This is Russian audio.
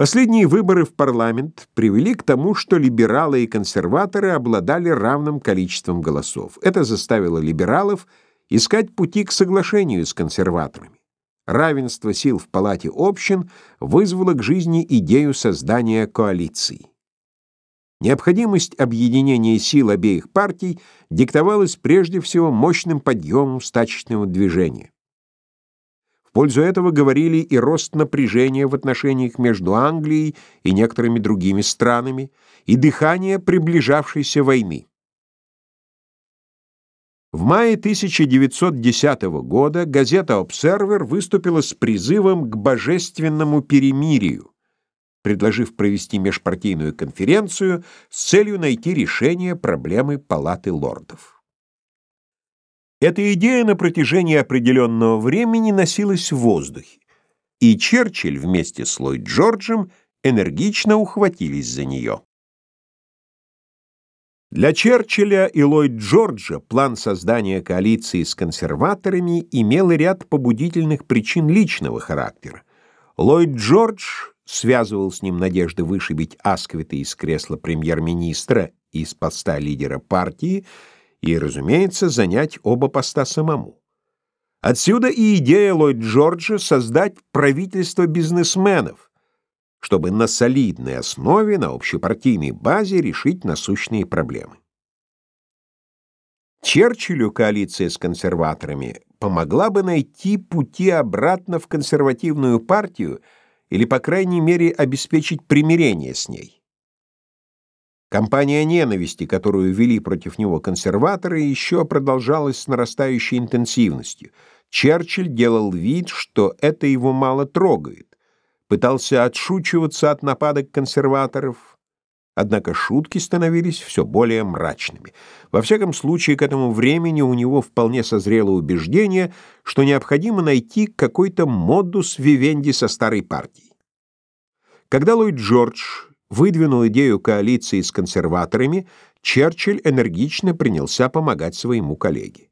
Последние выборы в парламент привели к тому, что либералы и консерваторы обладали равным количеством голосов. Это заставило либералов искать пути к соглашению с консерваторами. Равенство сил в палате общин вызвало к жизни идею создания коалиции. Необходимость объединения сил обеих партий диктовалась прежде всего мощным подъемом стачечного движения. В пользу этого говорили и рост напряжения в отношениях между Англией и некоторыми другими странами, и дыхание приближавшейся войны. В мае 1910 года газета «Обсервер» выступила с призывом к божественному перемирию, предложив провести межпартийную конференцию с целью найти решение проблемы Палаты лордов. Эта идея на протяжении определенного времени носилась в воздухе, и Черчилль вместе с Ллойд Джорджем энергично ухватились за нее. Для Черчилля и Ллойд Джорджа план создания коалиции с консерваторами имел ряд побудительных причин личного характера. Ллойд Джордж связывал с ним надежды вышибить Асквита из кресла премьер-министра и из поста лидера партии, и, разумеется, занять оба поста самому. Отсюда и идея Ллойд Джорджа создать правительство бизнесменов, чтобы на солидной основе, на общепартийной базе решить насущные проблемы. Черчиллю коалиция с консерваторами помогла бы найти пути обратно в консервативную партию или, по крайней мере, обеспечить примирение с ней. Кампания ненависти, которую вели против него консерваторы, еще продолжалась с нарастающей интенсивностью. Черчилль делал вид, что это его мало трогает, пытался отшучиваться от нападок консерваторов, однако шутки становились все более мрачными. Во всяком случае, к этому времени у него вполне созрело убеждение, что необходимо найти какой-то модус вивенди со старой партией. Когда Ллойд Джордж выдвинул идею коалиции с консерваторами, Черчилль энергично принялся помогать своему коллеге.